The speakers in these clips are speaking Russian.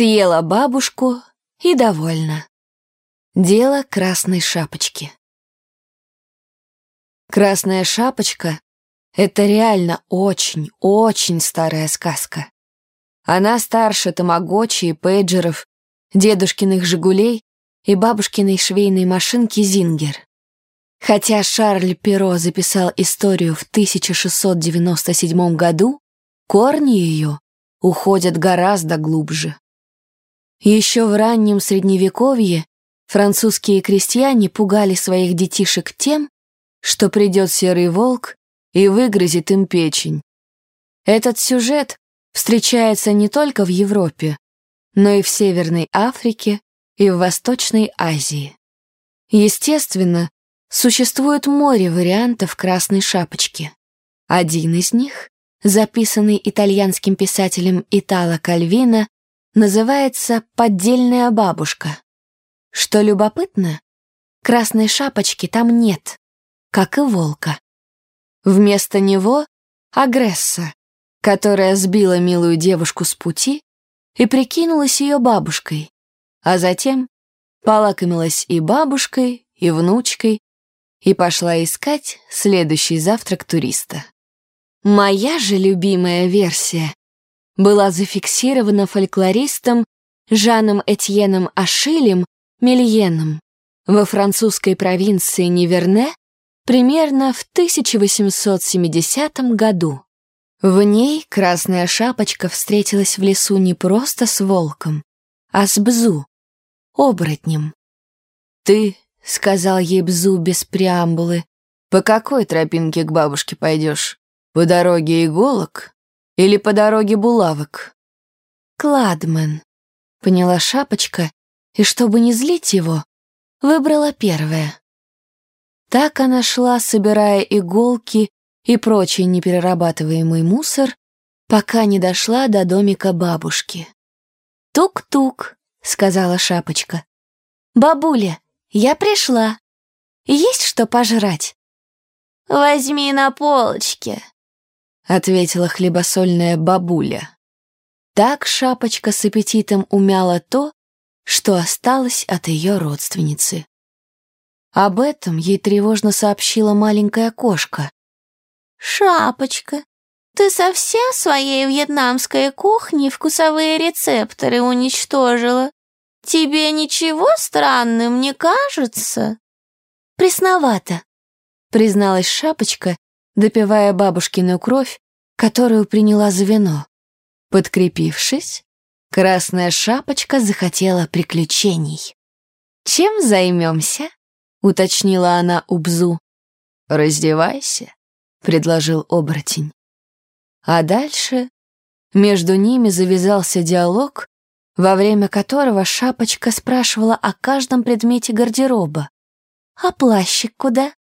Съела бабушку и довольна. Дело красной шапочки. Красная шапочка — это реально очень-очень старая сказка. Она старше тамагочи и пейджеров, дедушкиных «Жигулей» и бабушкиной швейной машинки «Зингер». Хотя Шарль Перо записал историю в 1697 году, корни ее уходят гораздо глубже. Еще в раннем Средневековье французские крестьяне пугали своих детишек тем, что придет серый волк и выгрызет им печень. Этот сюжет встречается не только в Европе, но и в Северной Африке и в Восточной Азии. Естественно, существует море вариантов красной шапочки. Один из них, записанный итальянским писателем Итало Кальвино, называется «Поддельная бабушка». Что любопытно, красной шапочки там нет, как и волка. Вместо него — агресса, которая сбила милую девушку с пути и прикинулась ее бабушкой, а затем полакомилась и бабушкой, и внучкой, и пошла искать следующий завтрак туриста. Моя же любимая версия была зафиксирована фольклористом Жаном Этьеном Ашилем Мельеном во французской провинции Неверне примерно в 1870 году. В ней Красная Шапочка встретилась в лесу не просто с волком, а с Бзу, оборотнем. «Ты», — сказал ей Бзу без преамбулы, «по какой тропинке к бабушке пойдешь? По дороге иголок или по дороге булавок?» «Кладмен», — поняла Шапочка, и, чтобы не злить его, выбрала первое. Так она шла, собирая иголки и прочий неперерабатываемый мусор, пока не дошла до домика бабушки. «Тук-тук», — сказала Шапочка. «Бабуля, я пришла. Есть что пожрать?» «Возьми на полочке», — ответила хлебосольная бабуля. Так Шапочка с аппетитом умяла то, что осталось от ее родственницы. Об этом ей тревожно сообщила маленькая кошка. «Шапочка, ты совсем своей вьетнамской кухни вкусовые рецепторы уничтожила? Тебе ничего странным не кажется?» «Пресновато», — призналась Шапочка, допивая бабушкину кровь, которую приняла за вино. Подкрепившись, Красная Шапочка захотела приключений. «Чем займемся?» — уточнила она у Бзу. «Раздевайся», — предложил оборотень. А дальше между ними завязался диалог, во время которого Шапочка спрашивала о каждом предмете гардероба. «А плащик куда?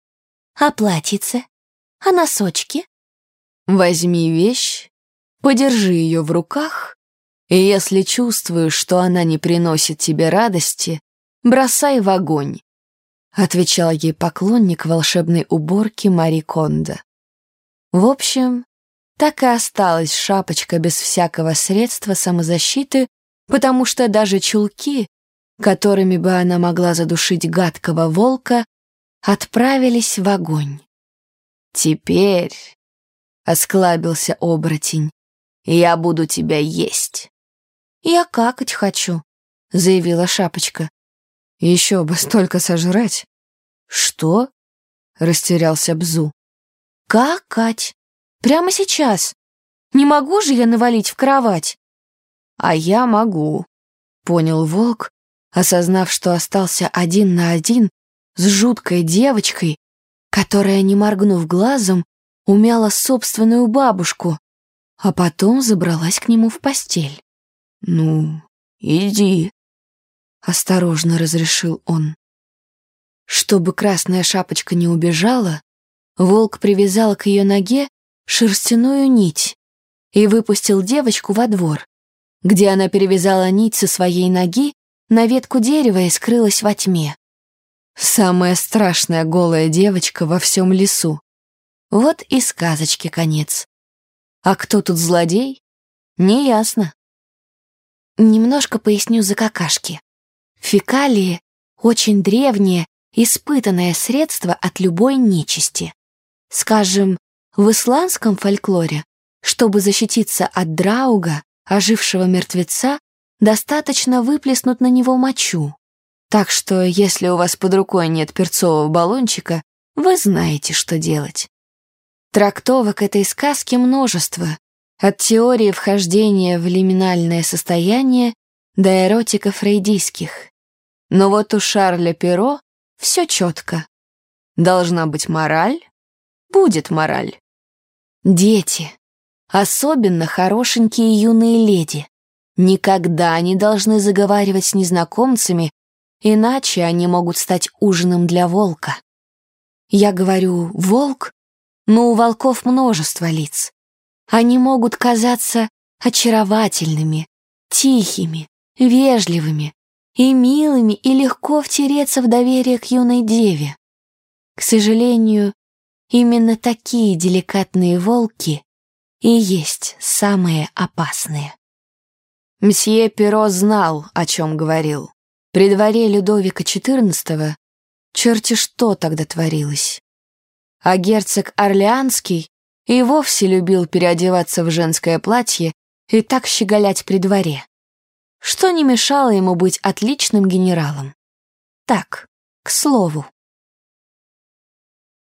А платьице? А носочки?» «Возьми вещь, подержи ее в руках, и если чувствуешь, что она не приносит тебе радости, бросай в огонь отвечал ей поклонник волшебной уборки Мари Кондо. В общем, так и осталась шапочка без всякого средства самозащиты, потому что даже чулки, которыми бы она могла задушить гадкого волка, отправились в огонь. «Теперь», — осклабился оборотень, — «я буду тебя есть». «Я какать хочу», — заявила шапочка. Еще бы столько сожрать. Что? Растерялся Бзу. Какать? Прямо сейчас. Не могу же я навалить в кровать. А я могу, понял волк, осознав, что остался один на один с жуткой девочкой, которая, не моргнув глазом, умяла собственную бабушку, а потом забралась к нему в постель. «Ну, иди», — осторожно разрешил он. Чтобы красная шапочка не убежала, волк привязал к ее ноге шерстяную нить и выпустил девочку во двор, где она перевязала нить со своей ноги на ветку дерева и скрылась во тьме. Самая страшная голая девочка во всем лесу. Вот и сказочки конец. А кто тут злодей? Неясно. Немножко поясню за какашки. Фекалии — очень древнее, испытанное средство от любой нечисти. Скажем, в исландском фольклоре, чтобы защититься от драуга, ожившего мертвеца, достаточно выплеснуть на него мочу. Так что, если у вас под рукой нет перцового баллончика, вы знаете, что делать. Трактовок этой сказки множество, от теории вхождения в лиминальное состояние до эротика фрейдийских. Но вот у Шарля Перо все четко. Должна быть мораль, будет мораль. Дети, особенно хорошенькие юные леди, никогда не должны заговаривать с незнакомцами, иначе они могут стать ужином для волка. Я говорю «волк», но у волков множество лиц. Они могут казаться очаровательными, тихими, вежливыми и милыми и легко втереться в доверие к юной деве. К сожалению, именно такие деликатные волки и есть самые опасные. Мсье Перо знал, о чем говорил. При дворе Людовика XIV черти что тогда творилось. А герцог Орлеанский и вовсе любил переодеваться в женское платье и так щеголять при дворе. Что не мешало ему быть отличным генералом. Так, к слову.